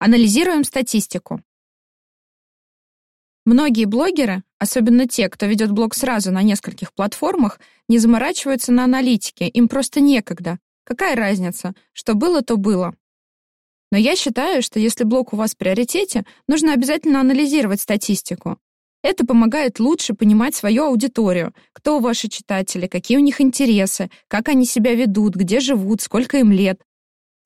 Анализируем статистику. Многие блогеры, особенно те, кто ведет блог сразу на нескольких платформах, не заморачиваются на аналитике, им просто некогда. Какая разница? Что было, то было. Но я считаю, что если блог у вас в приоритете, нужно обязательно анализировать статистику. Это помогает лучше понимать свою аудиторию, кто ваши читатели, какие у них интересы, как они себя ведут, где живут, сколько им лет.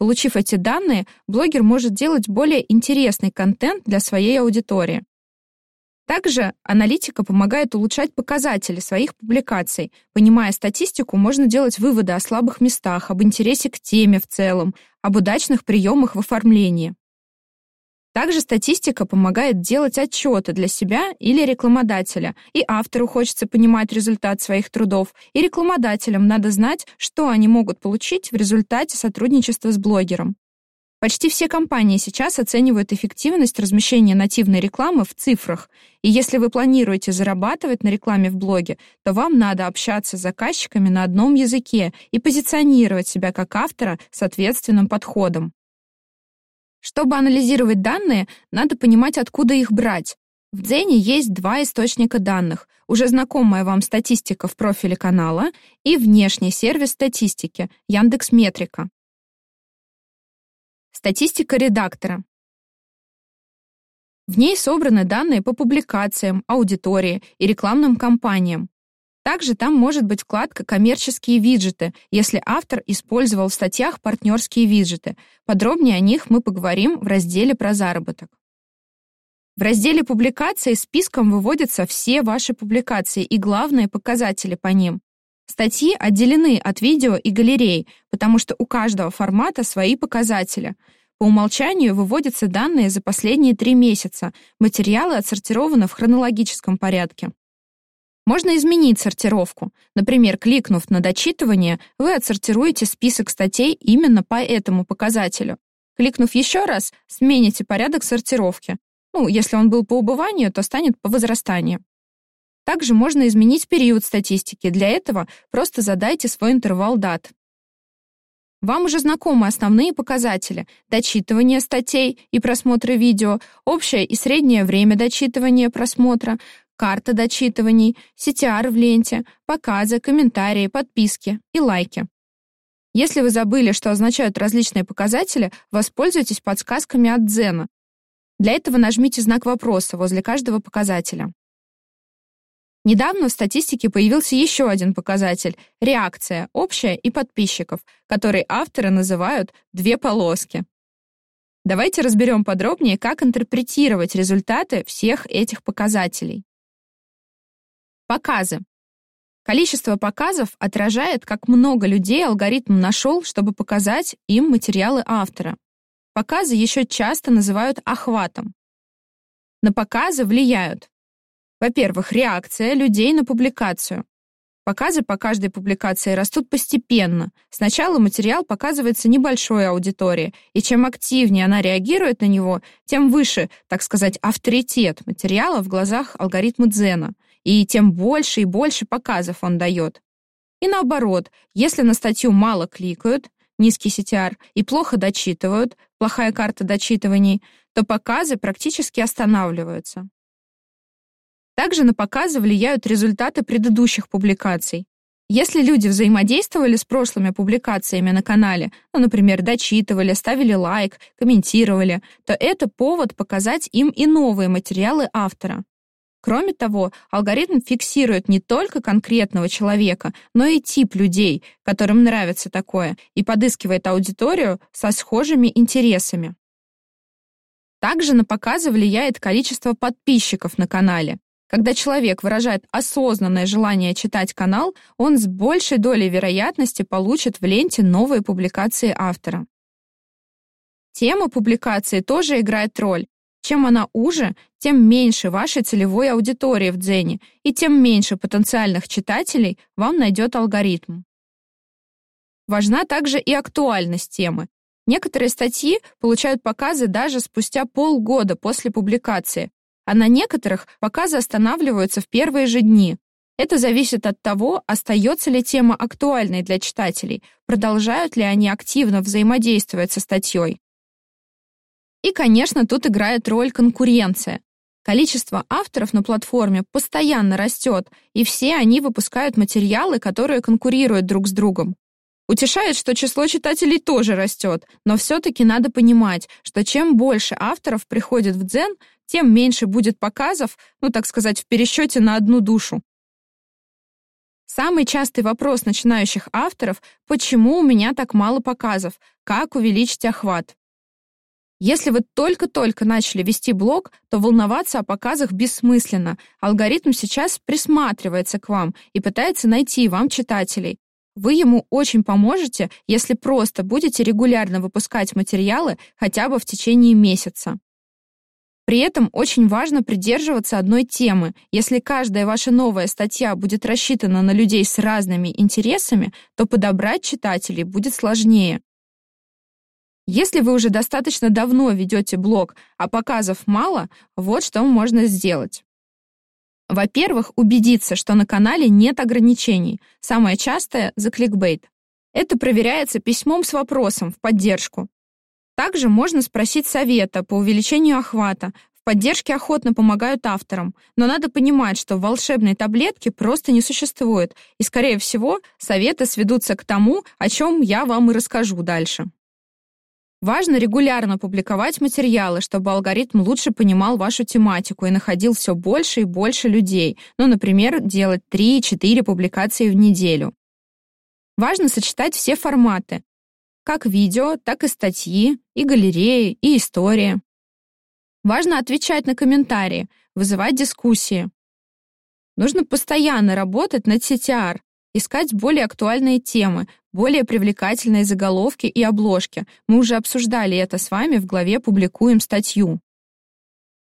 Получив эти данные, блогер может делать более интересный контент для своей аудитории. Также аналитика помогает улучшать показатели своих публикаций. Понимая статистику, можно делать выводы о слабых местах, об интересе к теме в целом, об удачных приемах в оформлении. Также статистика помогает делать отчеты для себя или рекламодателя, и автору хочется понимать результат своих трудов, и рекламодателям надо знать, что они могут получить в результате сотрудничества с блогером. Почти все компании сейчас оценивают эффективность размещения нативной рекламы в цифрах, и если вы планируете зарабатывать на рекламе в блоге, то вам надо общаться с заказчиками на одном языке и позиционировать себя как автора с ответственным подходом. Чтобы анализировать данные, надо понимать, откуда их брать. В Дзене есть два источника данных. Уже знакомая вам статистика в профиле канала и внешний сервис статистики Яндекс Метрика. Статистика редактора. В ней собраны данные по публикациям, аудитории и рекламным кампаниям. Также там может быть вкладка «Коммерческие виджеты», если автор использовал в статьях партнерские виджеты. Подробнее о них мы поговорим в разделе про заработок. В разделе «Публикации» списком выводятся все ваши публикации и главные показатели по ним. Статьи отделены от видео и галерей, потому что у каждого формата свои показатели. По умолчанию выводятся данные за последние три месяца. Материалы отсортированы в хронологическом порядке. Можно изменить сортировку. Например, кликнув на дочитывание, вы отсортируете список статей именно по этому показателю. Кликнув еще раз, смените порядок сортировки. Ну, если он был по убыванию, то станет по возрастанию. Также можно изменить период статистики. Для этого просто задайте свой интервал дат. Вам уже знакомы основные показатели – дочитывание статей и просмотра видео, общее и среднее время дочитывания просмотра, карта дочитываний, CTR в ленте, показы, комментарии, подписки и лайки. Если вы забыли, что означают различные показатели, воспользуйтесь подсказками от Дзена. Для этого нажмите знак вопроса возле каждого показателя. Недавно в статистике появился еще один показатель — реакция, общая и подписчиков, который авторы называют «две полоски». Давайте разберем подробнее, как интерпретировать результаты всех этих показателей. Показы. Количество показов отражает, как много людей алгоритм нашел, чтобы показать им материалы автора. Показы еще часто называют охватом. На показы влияют, во-первых, реакция людей на публикацию. Показы по каждой публикации растут постепенно. Сначала материал показывается небольшой аудитории, и чем активнее она реагирует на него, тем выше, так сказать, авторитет материала в глазах алгоритма Дзена — и тем больше и больше показов он дает. И наоборот, если на статью мало кликают, низкий CTR, и плохо дочитывают, плохая карта дочитываний, то показы практически останавливаются. Также на показы влияют результаты предыдущих публикаций. Если люди взаимодействовали с прошлыми публикациями на канале, ну, например, дочитывали, ставили лайк, комментировали, то это повод показать им и новые материалы автора. Кроме того, алгоритм фиксирует не только конкретного человека, но и тип людей, которым нравится такое, и подыскивает аудиторию со схожими интересами. Также на показы влияет количество подписчиков на канале. Когда человек выражает осознанное желание читать канал, он с большей долей вероятности получит в ленте новые публикации автора. Тема публикации тоже играет роль, чем она уже, тем меньше вашей целевой аудитории в Дзене, и тем меньше потенциальных читателей вам найдет алгоритм. Важна также и актуальность темы. Некоторые статьи получают показы даже спустя полгода после публикации, а на некоторых показы останавливаются в первые же дни. Это зависит от того, остается ли тема актуальной для читателей, продолжают ли они активно взаимодействовать со статьей. И, конечно, тут играет роль конкуренция. Количество авторов на платформе постоянно растет, и все они выпускают материалы, которые конкурируют друг с другом. Утешает, что число читателей тоже растет, но все-таки надо понимать, что чем больше авторов приходит в Дзен, тем меньше будет показов, ну, так сказать, в пересчете на одну душу. Самый частый вопрос начинающих авторов — почему у меня так мало показов? Как увеличить охват? Если вы только-только начали вести блог, то волноваться о показах бессмысленно. Алгоритм сейчас присматривается к вам и пытается найти вам читателей. Вы ему очень поможете, если просто будете регулярно выпускать материалы хотя бы в течение месяца. При этом очень важно придерживаться одной темы. Если каждая ваша новая статья будет рассчитана на людей с разными интересами, то подобрать читателей будет сложнее. Если вы уже достаточно давно ведете блог, а показов мало, вот что можно сделать. Во-первых, убедиться, что на канале нет ограничений. Самое частое — за кликбейт. Это проверяется письмом с вопросом в поддержку. Также можно спросить совета по увеличению охвата. В поддержке охотно помогают авторам, но надо понимать, что волшебной таблетки просто не существует, и, скорее всего, советы сведутся к тому, о чем я вам и расскажу дальше. Важно регулярно публиковать материалы, чтобы алгоритм лучше понимал вашу тематику и находил все больше и больше людей. Ну, например, делать 3-4 публикации в неделю. Важно сочетать все форматы. Как видео, так и статьи, и галереи, и истории. Важно отвечать на комментарии, вызывать дискуссии. Нужно постоянно работать над CTR, искать более актуальные темы, более привлекательные заголовки и обложки. Мы уже обсуждали это с вами в главе «Публикуем статью».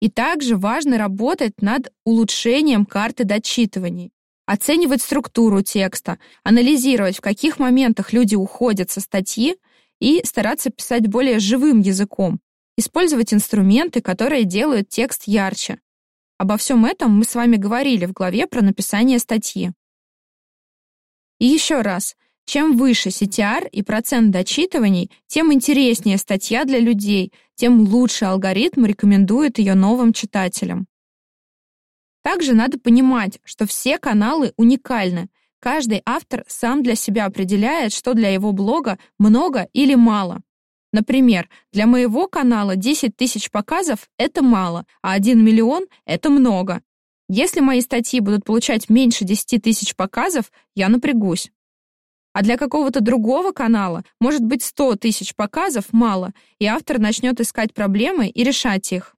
И также важно работать над улучшением карты дочитываний оценивать структуру текста, анализировать, в каких моментах люди уходят со статьи и стараться писать более живым языком, использовать инструменты, которые делают текст ярче. Обо всем этом мы с вами говорили в главе про написание статьи. И еще раз, чем выше CTR и процент дочитываний, тем интереснее статья для людей, тем лучше алгоритм рекомендует ее новым читателям. Также надо понимать, что все каналы уникальны. Каждый автор сам для себя определяет, что для его блога много или мало. Например, для моего канала 10 тысяч показов — это мало, а 1 миллион — это много. Если мои статьи будут получать меньше 10 тысяч показов, я напрягусь. А для какого-то другого канала может быть 100 тысяч показов мало, и автор начнет искать проблемы и решать их.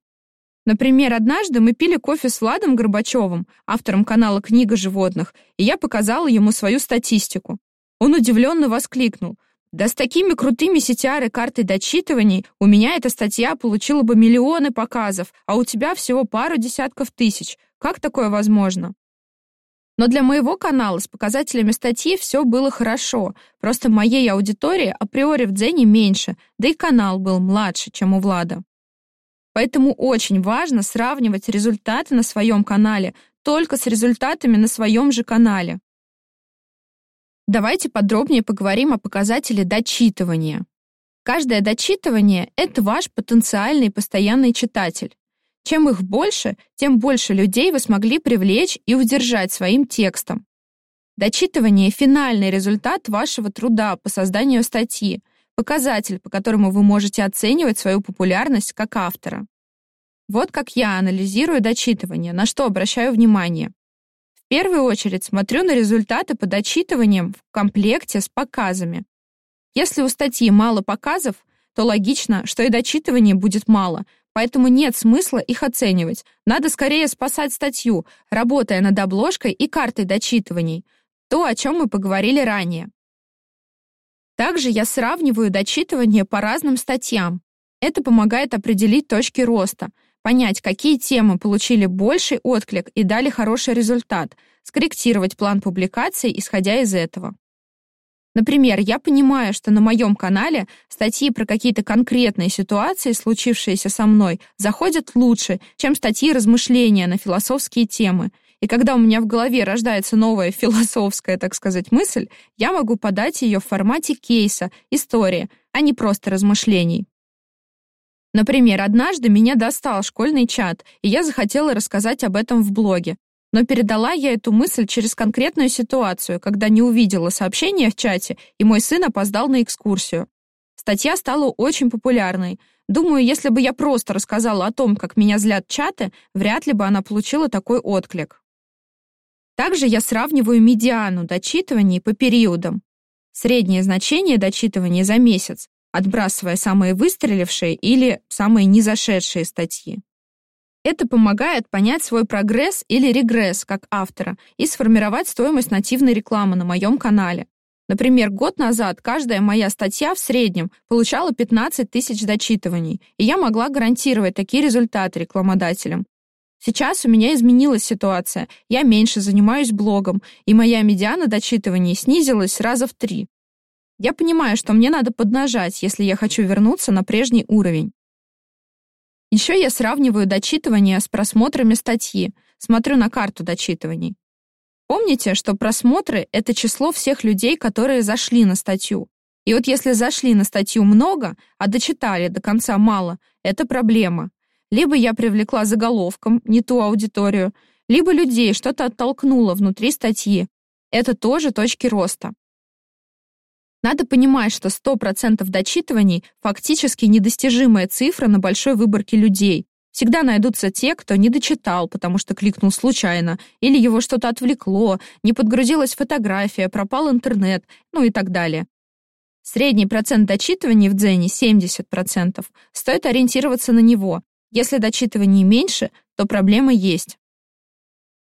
Например, однажды мы пили кофе с Владом Горбачевым, автором канала «Книга животных», и я показала ему свою статистику. Он удивленно воскликнул. «Да с такими крутыми CTR и картой дочитываний у меня эта статья получила бы миллионы показов, а у тебя всего пару десятков тысяч. Как такое возможно?» Но для моего канала с показателями статьи все было хорошо, просто моей аудитории априори в Дзене меньше, да и канал был младше, чем у Влада. Поэтому очень важно сравнивать результаты на своем канале только с результатами на своем же канале. Давайте подробнее поговорим о показателе дочитывания. Каждое дочитывание — это ваш потенциальный постоянный читатель. Чем их больше, тем больше людей вы смогли привлечь и удержать своим текстом. Дочитывание — финальный результат вашего труда по созданию статьи, показатель, по которому вы можете оценивать свою популярность как автора. Вот как я анализирую дочитывание, на что обращаю внимание. Первую очередь смотрю на результаты по дочитываниям в комплекте с показами. Если у статьи мало показов, то логично, что и дочитывания будет мало, поэтому нет смысла их оценивать. Надо скорее спасать статью, работая над обложкой и картой дочитываний. То, о чем мы поговорили ранее. Также я сравниваю дочитывание по разным статьям. Это помогает определить точки роста, понять, какие темы получили больший отклик и дали хороший результат, скорректировать план публикаций, исходя из этого. Например, я понимаю, что на моем канале статьи про какие-то конкретные ситуации, случившиеся со мной, заходят лучше, чем статьи размышления на философские темы, и когда у меня в голове рождается новая философская, так сказать, мысль, я могу подать ее в формате кейса, истории, а не просто размышлений. Например, однажды меня достал школьный чат, и я захотела рассказать об этом в блоге. Но передала я эту мысль через конкретную ситуацию, когда не увидела сообщения в чате, и мой сын опоздал на экскурсию. Статья стала очень популярной. Думаю, если бы я просто рассказала о том, как меня злят чаты, вряд ли бы она получила такой отклик. Также я сравниваю медиану дочитываний по периодам. Среднее значение дочитывания за месяц, отбрасывая самые выстрелившие или самые незашедшие статьи. Это помогает понять свой прогресс или регресс как автора и сформировать стоимость нативной рекламы на моем канале. Например, год назад каждая моя статья в среднем получала 15 тысяч дочитываний, и я могла гарантировать такие результаты рекламодателям. Сейчас у меня изменилась ситуация, я меньше занимаюсь блогом, и моя медиана дочитываний снизилась раза в три. Я понимаю, что мне надо поднажать, если я хочу вернуться на прежний уровень. Еще я сравниваю дочитывание с просмотрами статьи, смотрю на карту дочитываний. Помните, что просмотры — это число всех людей, которые зашли на статью. И вот если зашли на статью много, а дочитали до конца мало, это проблема. Либо я привлекла заголовком не ту аудиторию, либо людей что-то оттолкнуло внутри статьи. Это тоже точки роста. Надо понимать, что 100% дочитываний — фактически недостижимая цифра на большой выборке людей. Всегда найдутся те, кто не дочитал, потому что кликнул случайно, или его что-то отвлекло, не подгрузилась фотография, пропал интернет, ну и так далее. Средний процент дочитываний в Дзене 70%. Стоит ориентироваться на него. Если дочитываний меньше, то проблема есть.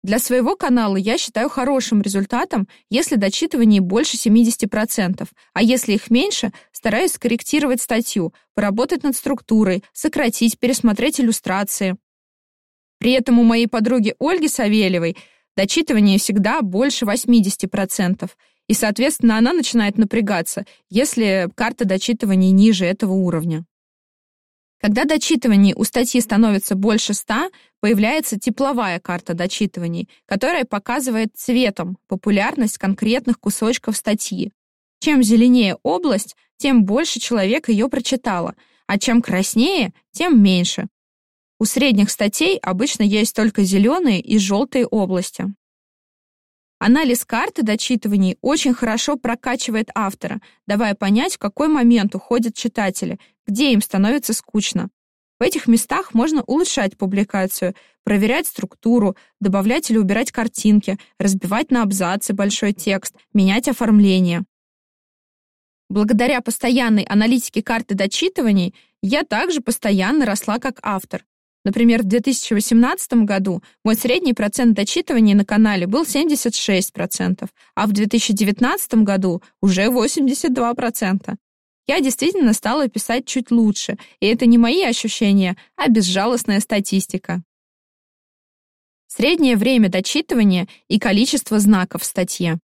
Для своего канала я считаю хорошим результатом, если дочитываний больше 70%, а если их меньше, стараюсь скорректировать статью, поработать над структурой, сократить, пересмотреть иллюстрации. При этом у моей подруги Ольги Савельевой дочитывание всегда больше 80%, и, соответственно, она начинает напрягаться, если карта дочитываний ниже этого уровня. Когда дочитываний у статьи становится больше 100, появляется тепловая карта дочитываний, которая показывает цветом популярность конкретных кусочков статьи. Чем зеленее область, тем больше человек ее прочитало, а чем краснее, тем меньше. У средних статей обычно есть только зеленые и желтые области. Анализ карты дочитываний очень хорошо прокачивает автора, давая понять, в какой момент уходят читатели, где им становится скучно. Этих местах можно улучшать публикацию, проверять структуру, добавлять или убирать картинки, разбивать на абзацы большой текст, менять оформление. Благодаря постоянной аналитике карты дочитываний я также постоянно росла как автор. Например, в 2018 году мой средний процент дочитывания на канале был 76%, а в 2019 году уже 82%. Я действительно стала писать чуть лучше, и это не мои ощущения, а безжалостная статистика. Среднее время дочитывания и количество знаков в статье.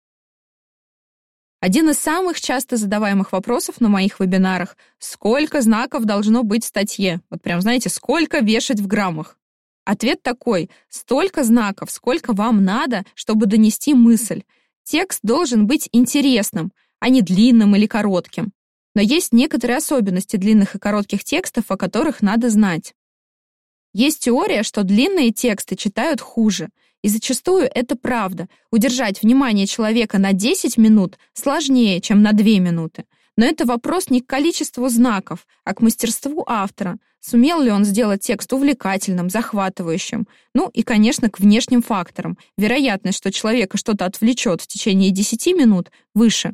Один из самых часто задаваемых вопросов на моих вебинарах — сколько знаков должно быть в статье? Вот прям, знаете, сколько вешать в граммах? Ответ такой — столько знаков, сколько вам надо, чтобы донести мысль. Текст должен быть интересным, а не длинным или коротким. Но есть некоторые особенности длинных и коротких текстов, о которых надо знать. Есть теория, что длинные тексты читают хуже, и зачастую это правда. Удержать внимание человека на 10 минут сложнее, чем на 2 минуты. Но это вопрос не к количеству знаков, а к мастерству автора. Сумел ли он сделать текст увлекательным, захватывающим? Ну и, конечно, к внешним факторам. Вероятность, что человека что-то отвлечет в течение 10 минут, выше.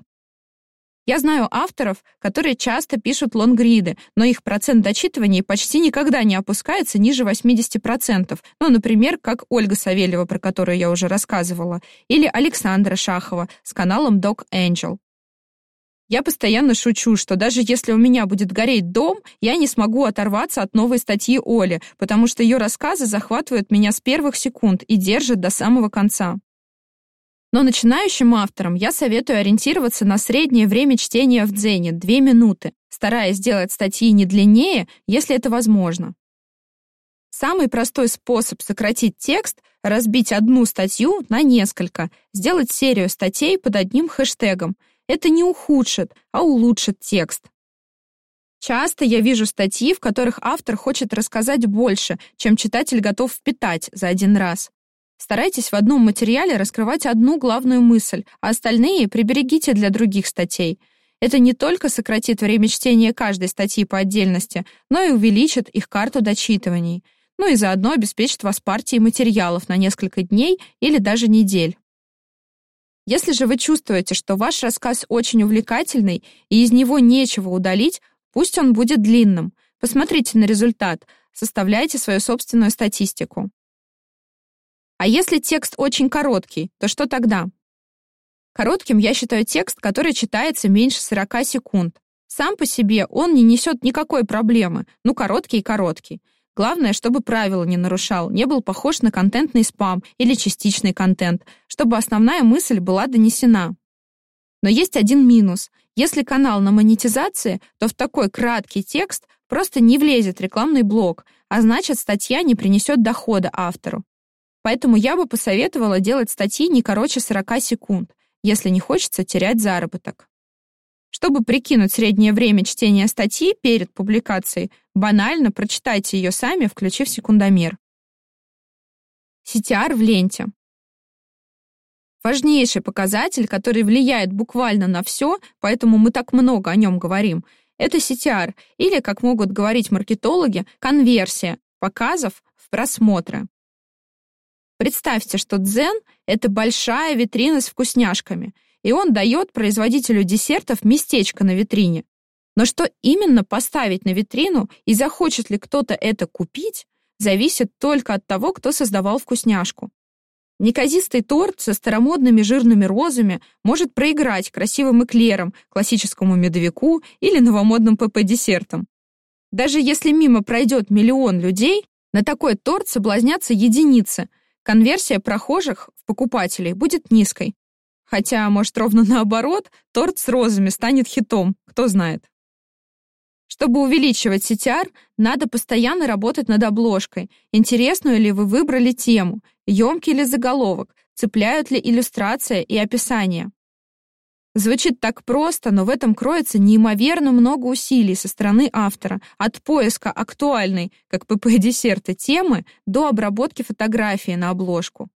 Я знаю авторов, которые часто пишут лонгриды, но их процент дочитывания почти никогда не опускается ниже 80%. Ну, например, как Ольга Савельева, про которую я уже рассказывала, или Александра Шахова с каналом Dog Angel. Я постоянно шучу, что даже если у меня будет гореть дом, я не смогу оторваться от новой статьи Оли, потому что ее рассказы захватывают меня с первых секунд и держат до самого конца. Но начинающим авторам я советую ориентироваться на среднее время чтения в Дзене — 2 минуты, стараясь сделать статьи не длиннее, если это возможно. Самый простой способ сократить текст — разбить одну статью на несколько, сделать серию статей под одним хэштегом. Это не ухудшит, а улучшит текст. Часто я вижу статьи, в которых автор хочет рассказать больше, чем читатель готов впитать за один раз. Старайтесь в одном материале раскрывать одну главную мысль, а остальные приберегите для других статей. Это не только сократит время чтения каждой статьи по отдельности, но и увеличит их карту дочитываний. Ну и заодно обеспечит вас партией материалов на несколько дней или даже недель. Если же вы чувствуете, что ваш рассказ очень увлекательный и из него нечего удалить, пусть он будет длинным. Посмотрите на результат, составляйте свою собственную статистику. А если текст очень короткий, то что тогда? Коротким я считаю текст, который читается меньше 40 секунд. Сам по себе он не несет никакой проблемы, ну короткий и короткий. Главное, чтобы правила не нарушал, не был похож на контентный спам или частичный контент, чтобы основная мысль была донесена. Но есть один минус. Если канал на монетизации, то в такой краткий текст просто не влезет рекламный блок, а значит, статья не принесет дохода автору. Поэтому я бы посоветовала делать статьи не короче 40 секунд, если не хочется терять заработок. Чтобы прикинуть среднее время чтения статьи перед публикацией, банально прочитайте ее сами, включив секундомер. CTR в ленте. Важнейший показатель, который влияет буквально на все, поэтому мы так много о нем говорим, это CTR, или, как могут говорить маркетологи, конверсия показов в просмотры. Представьте, что дзен — это большая витрина с вкусняшками — и он дает производителю десертов местечко на витрине. Но что именно поставить на витрину и захочет ли кто-то это купить, зависит только от того, кто создавал вкусняшку. Неказистый торт со старомодными жирными розами может проиграть красивым эклерам, классическому медовику или новомодным ПП-десертам. Даже если мимо пройдет миллион людей, на такой торт соблазнятся единицы. Конверсия прохожих в покупателей будет низкой. Хотя, может, ровно наоборот, торт с розами станет хитом, кто знает. Чтобы увеличивать CTR, надо постоянно работать над обложкой. Интересную ли вы выбрали тему, емкий ли заголовок, цепляют ли иллюстрация и описание. Звучит так просто, но в этом кроется неимоверно много усилий со стороны автора, от поиска актуальной, как ПП-десерта, темы до обработки фотографии на обложку.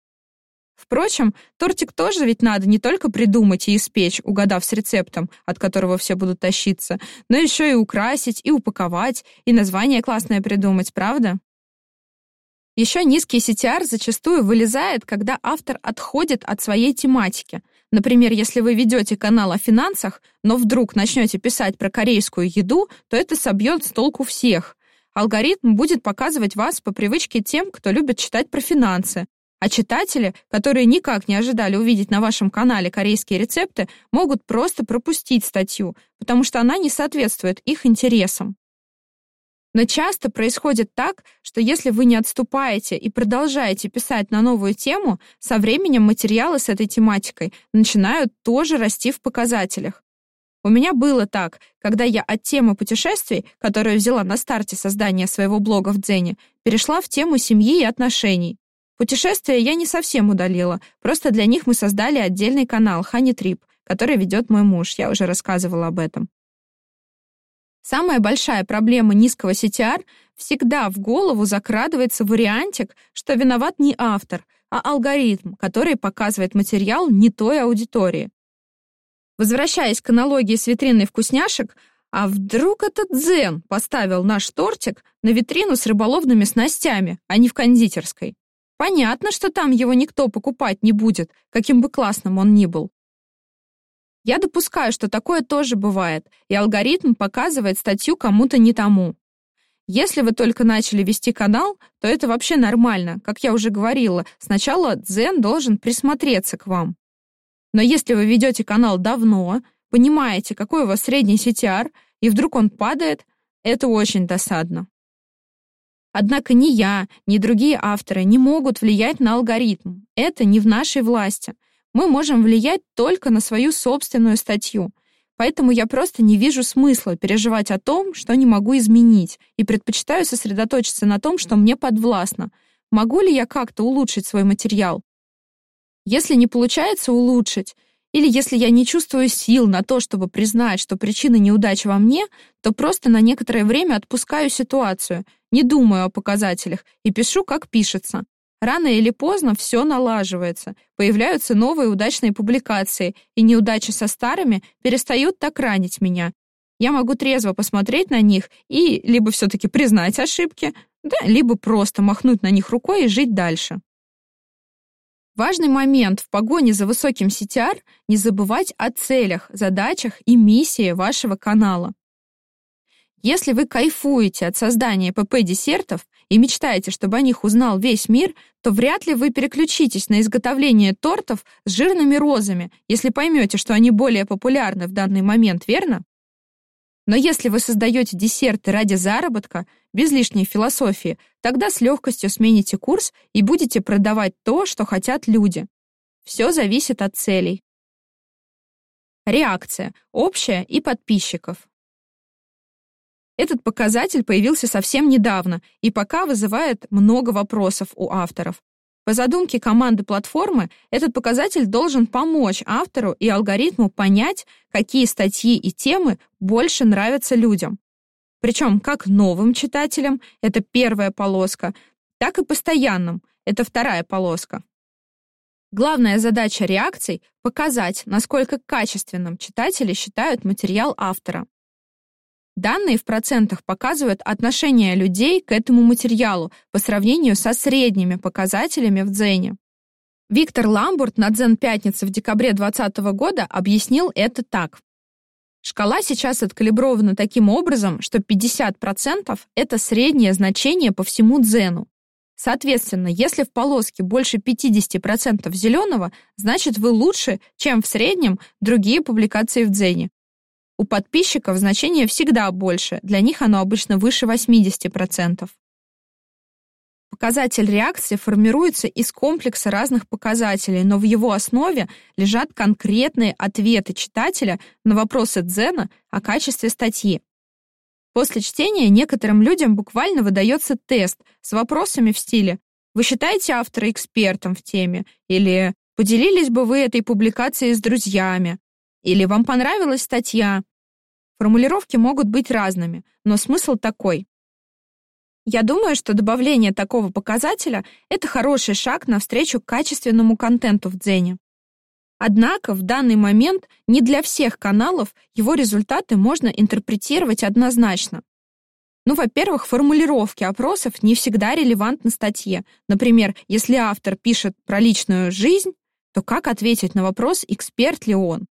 Впрочем, тортик тоже ведь надо не только придумать и испечь, угадав с рецептом, от которого все будут тащиться, но еще и украсить, и упаковать, и название классное придумать, правда? Еще низкий CTR зачастую вылезает, когда автор отходит от своей тематики. Например, если вы ведете канал о финансах, но вдруг начнете писать про корейскую еду, то это собьет с толку всех. Алгоритм будет показывать вас по привычке тем, кто любит читать про финансы, а читатели, которые никак не ожидали увидеть на вашем канале корейские рецепты, могут просто пропустить статью, потому что она не соответствует их интересам. Но часто происходит так, что если вы не отступаете и продолжаете писать на новую тему, со временем материалы с этой тематикой начинают тоже расти в показателях. У меня было так, когда я от темы путешествий, которую взяла на старте создания своего блога в Дзене, перешла в тему семьи и отношений. Путешествия я не совсем удалила, просто для них мы создали отдельный канал Honey Trip, который ведет мой муж, я уже рассказывала об этом. Самая большая проблема низкого CTR всегда в голову закрадывается вариантик, что виноват не автор, а алгоритм, который показывает материал не той аудитории. Возвращаясь к аналогии с витриной вкусняшек, а вдруг этот Дзен поставил наш тортик на витрину с рыболовными снастями, а не в кондитерской? Понятно, что там его никто покупать не будет, каким бы классным он ни был. Я допускаю, что такое тоже бывает, и алгоритм показывает статью кому-то не тому. Если вы только начали вести канал, то это вообще нормально. Как я уже говорила, сначала Дзен должен присмотреться к вам. Но если вы ведете канал давно, понимаете, какой у вас средний CTR, и вдруг он падает, это очень досадно. Однако ни я, ни другие авторы не могут влиять на алгоритм. Это не в нашей власти. Мы можем влиять только на свою собственную статью. Поэтому я просто не вижу смысла переживать о том, что не могу изменить, и предпочитаю сосредоточиться на том, что мне подвластно. Могу ли я как-то улучшить свой материал? Если не получается улучшить, Или если я не чувствую сил на то, чтобы признать, что причина неудач во мне, то просто на некоторое время отпускаю ситуацию, не думаю о показателях и пишу, как пишется. Рано или поздно все налаживается, появляются новые удачные публикации, и неудачи со старыми перестают так ранить меня. Я могу трезво посмотреть на них и либо все-таки признать ошибки, да, либо просто махнуть на них рукой и жить дальше. Важный момент в погоне за высоким CTR — не забывать о целях, задачах и миссии вашего канала. Если вы кайфуете от создания ПП-десертов и мечтаете, чтобы о них узнал весь мир, то вряд ли вы переключитесь на изготовление тортов с жирными розами, если поймете, что они более популярны в данный момент, верно? Но если вы создаете десерты ради заработка, без лишней философии, тогда с легкостью смените курс и будете продавать то, что хотят люди. Все зависит от целей. Реакция. Общая и подписчиков. Этот показатель появился совсем недавно и пока вызывает много вопросов у авторов. По задумке команды платформы, этот показатель должен помочь автору и алгоритму понять, какие статьи и темы больше нравятся людям. Причем как новым читателям — это первая полоска, так и постоянным — это вторая полоска. Главная задача реакций — показать, насколько качественным читатели считают материал автора. Данные в процентах показывают отношение людей к этому материалу по сравнению со средними показателями в Дзене. Виктор Ламбурт на Дзен Пятница в декабре 2020 года объяснил это так. Шкала сейчас откалибрована таким образом, что 50% — это среднее значение по всему дзену. Соответственно, если в полоске больше 50% зеленого, значит вы лучше, чем в среднем другие публикации в дзене. У подписчиков значение всегда больше, для них оно обычно выше 80%. Показатель реакции формируется из комплекса разных показателей, но в его основе лежат конкретные ответы читателя на вопросы Дзена о качестве статьи. После чтения некоторым людям буквально выдается тест с вопросами в стиле «Вы считаете автора экспертом в теме?» или «Поделились бы вы этой публикацией с друзьями?» или «Вам понравилась статья?» Формулировки могут быть разными, но смысл такой. Я думаю, что добавление такого показателя — это хороший шаг навстречу качественному контенту в Дзене. Однако в данный момент не для всех каналов его результаты можно интерпретировать однозначно. Ну, во-первых, формулировки опросов не всегда релевантны статье. Например, если автор пишет про личную жизнь, то как ответить на вопрос, эксперт ли он?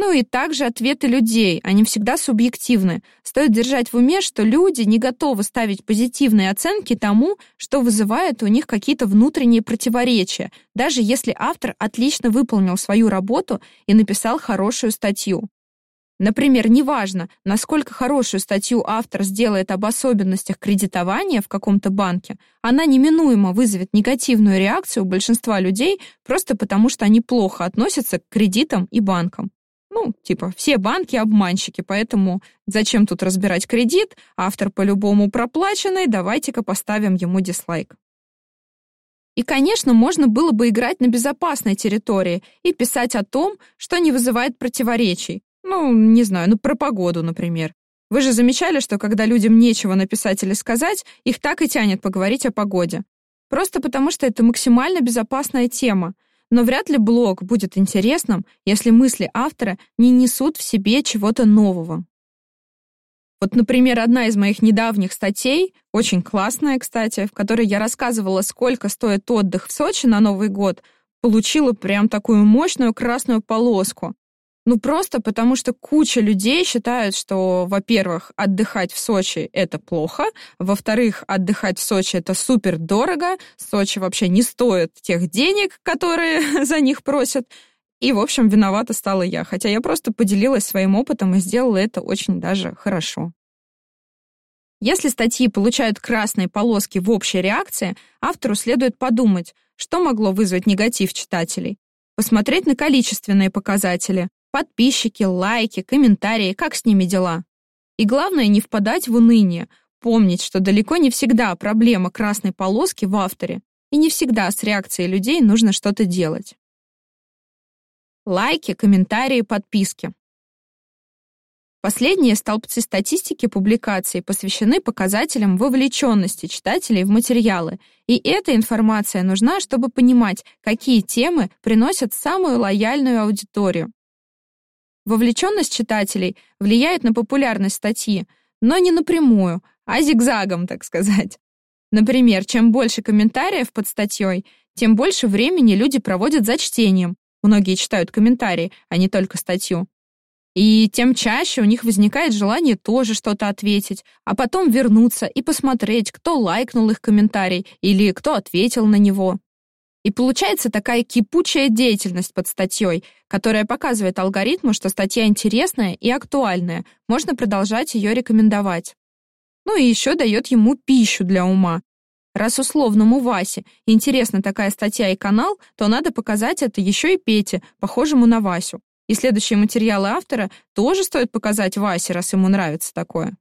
Ну и также ответы людей, они всегда субъективны. Стоит держать в уме, что люди не готовы ставить позитивные оценки тому, что вызывает у них какие-то внутренние противоречия, даже если автор отлично выполнил свою работу и написал хорошую статью. Например, неважно, насколько хорошую статью автор сделает об особенностях кредитования в каком-то банке, она неминуемо вызовет негативную реакцию у большинства людей просто потому, что они плохо относятся к кредитам и банкам. Ну, типа, все банки обманщики, поэтому зачем тут разбирать кредит? Автор по-любому проплаченный, давайте-ка поставим ему дизлайк. И, конечно, можно было бы играть на безопасной территории и писать о том, что не вызывает противоречий. Ну, не знаю, ну про погоду, например. Вы же замечали, что когда людям нечего написать или сказать, их так и тянет поговорить о погоде. Просто потому, что это максимально безопасная тема — но вряд ли блог будет интересным, если мысли автора не несут в себе чего-то нового. Вот, например, одна из моих недавних статей, очень классная, кстати, в которой я рассказывала, сколько стоит отдых в Сочи на Новый год, получила прям такую мощную красную полоску. Ну, просто потому что куча людей считают, что, во-первых, отдыхать в Сочи — это плохо, во-вторых, отдыхать в Сочи — это супер дорого, Сочи вообще не стоит тех денег, которые за них просят, и, в общем, виновата стала я, хотя я просто поделилась своим опытом и сделала это очень даже хорошо. Если статьи получают красные полоски в общей реакции, автору следует подумать, что могло вызвать негатив читателей, посмотреть на количественные показатели, Подписчики, лайки, комментарии, как с ними дела. И главное, не впадать в уныние, помнить, что далеко не всегда проблема красной полоски в авторе, и не всегда с реакцией людей нужно что-то делать. лайки, комментарии, подписки. Последние столбцы статистики публикаций посвящены показателям вовлеченности читателей в материалы, и эта информация нужна, чтобы понимать, какие темы приносят самую лояльную аудиторию. Вовлеченность читателей влияет на популярность статьи, но не напрямую, а зигзагом, так сказать. Например, чем больше комментариев под статьей, тем больше времени люди проводят за чтением. Многие читают комментарии, а не только статью. И тем чаще у них возникает желание тоже что-то ответить, а потом вернуться и посмотреть, кто лайкнул их комментарий или кто ответил на него. И получается такая кипучая деятельность под статьей, которая показывает алгоритму, что статья интересная и актуальная, можно продолжать ее рекомендовать. Ну и еще дает ему пищу для ума. Раз условному Васе интересна такая статья и канал, то надо показать это еще и Пете, похожему на Васю. И следующие материалы автора тоже стоит показать Васе, раз ему нравится такое.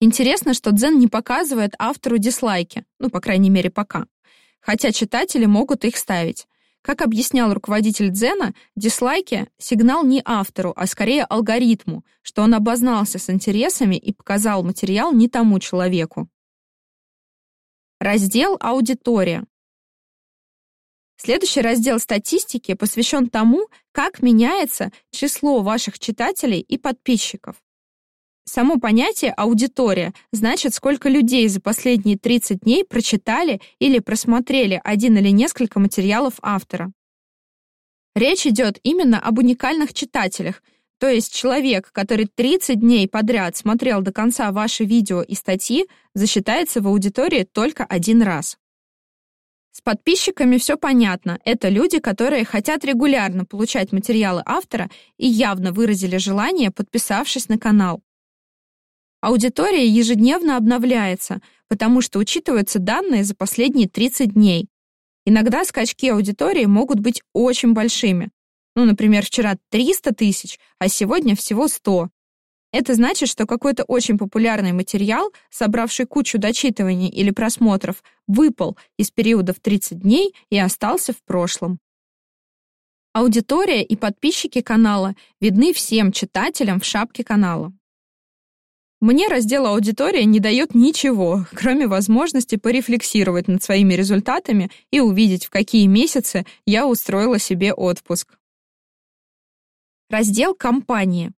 Интересно, что Дзен не показывает автору дизлайки, ну, по крайней мере, пока. Хотя читатели могут их ставить. Как объяснял руководитель Дзена, дизлайки — сигнал не автору, а скорее алгоритму, что он обознался с интересами и показал материал не тому человеку. Раздел «Аудитория». Следующий раздел статистики посвящен тому, как меняется число ваших читателей и подписчиков. Само понятие «аудитория» значит, сколько людей за последние 30 дней прочитали или просмотрели один или несколько материалов автора. Речь идет именно об уникальных читателях, то есть человек, который 30 дней подряд смотрел до конца ваши видео и статьи, засчитается в аудитории только один раз. С подписчиками все понятно. Это люди, которые хотят регулярно получать материалы автора и явно выразили желание, подписавшись на канал. Аудитория ежедневно обновляется, потому что учитываются данные за последние 30 дней. Иногда скачки аудитории могут быть очень большими. Ну, например, вчера 300 тысяч, а сегодня всего 100. Это значит, что какой-то очень популярный материал, собравший кучу дочитываний или просмотров, выпал из периода в 30 дней и остался в прошлом. Аудитория и подписчики канала видны всем читателям в шапке канала. Мне раздел «Аудитория» не дает ничего, кроме возможности порефлексировать над своими результатами и увидеть, в какие месяцы я устроила себе отпуск. Раздел «Компании».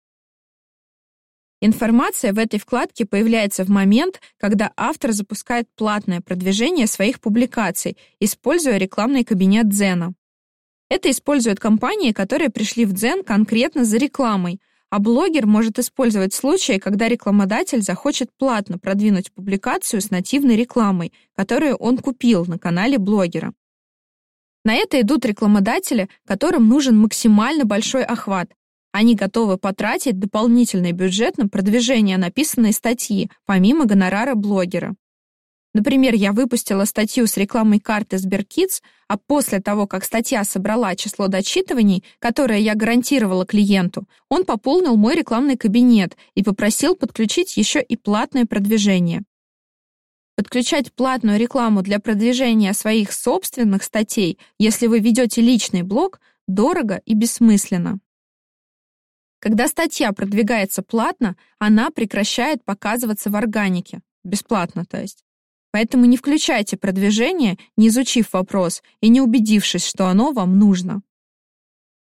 Информация в этой вкладке появляется в момент, когда автор запускает платное продвижение своих публикаций, используя рекламный кабинет Дзена. Это используют компании, которые пришли в Дзен конкретно за рекламой, а блогер может использовать случаи, когда рекламодатель захочет платно продвинуть публикацию с нативной рекламой, которую он купил на канале блогера. На это идут рекламодатели, которым нужен максимально большой охват, они готовы потратить дополнительный бюджет на продвижение написанной статьи, помимо гонорара блогера. Например, я выпустила статью с рекламой карты Сберкидс, а после того, как статья собрала число дочитываний, которое я гарантировала клиенту, он пополнил мой рекламный кабинет и попросил подключить еще и платное продвижение. Подключать платную рекламу для продвижения своих собственных статей, если вы ведете личный блог, дорого и бессмысленно. Когда статья продвигается платно, она прекращает показываться в органике. Бесплатно, то есть. Поэтому не включайте продвижение, не изучив вопрос и не убедившись, что оно вам нужно.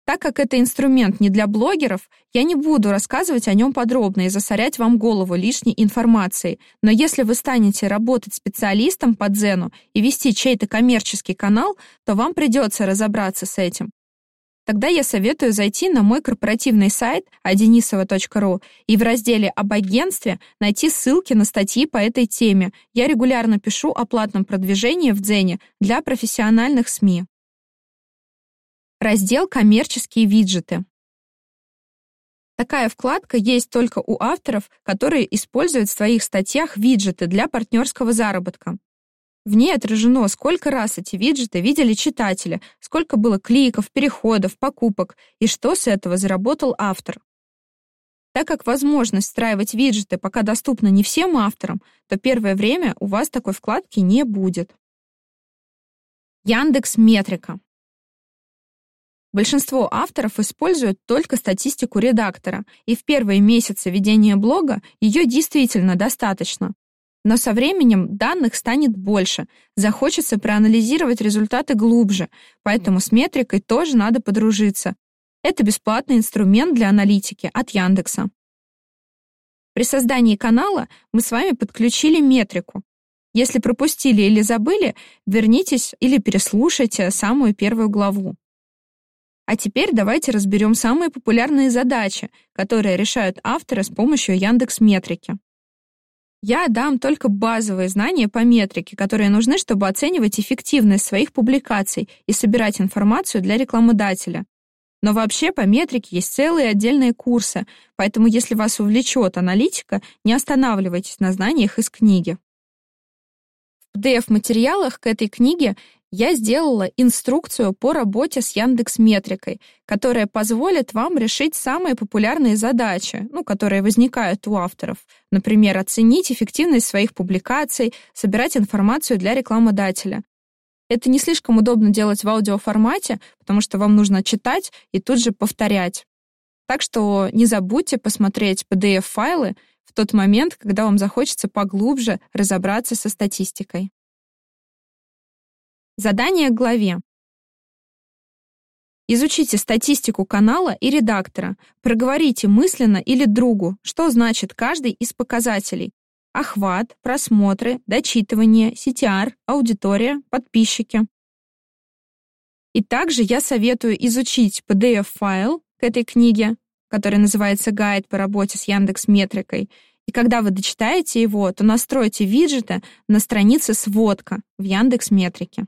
Так как это инструмент не для блогеров, я не буду рассказывать о нем подробно и засорять вам голову лишней информацией. Но если вы станете работать специалистом по Дзену и вести чей-то коммерческий канал, то вам придется разобраться с этим. Тогда я советую зайти на мой корпоративный сайт adenisova.ru и в разделе «Об агентстве» найти ссылки на статьи по этой теме. Я регулярно пишу о платном продвижении в Дзене для профессиональных СМИ. Раздел «Коммерческие виджеты». Такая вкладка есть только у авторов, которые используют в своих статьях виджеты для партнерского заработка. В ней отражено, сколько раз эти виджеты видели читатели, сколько было кликов, переходов, покупок и что с этого заработал автор. Так как возможность встраивать виджеты пока доступна не всем авторам, то первое время у вас такой вкладки не будет. Яндекс Метрика. Большинство авторов используют только статистику редактора, и в первые месяцы ведения блога ее действительно достаточно. Но со временем данных станет больше, захочется проанализировать результаты глубже, поэтому с метрикой тоже надо подружиться. Это бесплатный инструмент для аналитики от Яндекса. При создании канала мы с вами подключили метрику. Если пропустили или забыли, вернитесь или переслушайте самую первую главу. А теперь давайте разберем самые популярные задачи, которые решают авторы с помощью Яндекс Метрики. Я дам только базовые знания по метрике, которые нужны, чтобы оценивать эффективность своих публикаций и собирать информацию для рекламодателя. Но вообще по метрике есть целые отдельные курсы, поэтому если вас увлечет аналитика, не останавливайтесь на знаниях из книги. В PDF-материалах к этой книге я сделала инструкцию по работе с Яндекс Метрикой, которая позволит вам решить самые популярные задачи, ну, которые возникают у авторов. Например, оценить эффективность своих публикаций, собирать информацию для рекламодателя. Это не слишком удобно делать в аудиоформате, потому что вам нужно читать и тут же повторять. Так что не забудьте посмотреть PDF-файлы в тот момент, когда вам захочется поглубже разобраться со статистикой. Задание к главе. Изучите статистику канала и редактора. Проговорите мысленно или другу, что значит каждый из показателей. Охват, просмотры, дочитывание, CTR, аудитория, подписчики. И также я советую изучить PDF-файл к этой книге, который называется «Гайд по работе с Яндекс Метрикой», и когда вы дочитаете его, то настройте виджеты на странице «Сводка» в Яндекс Метрике.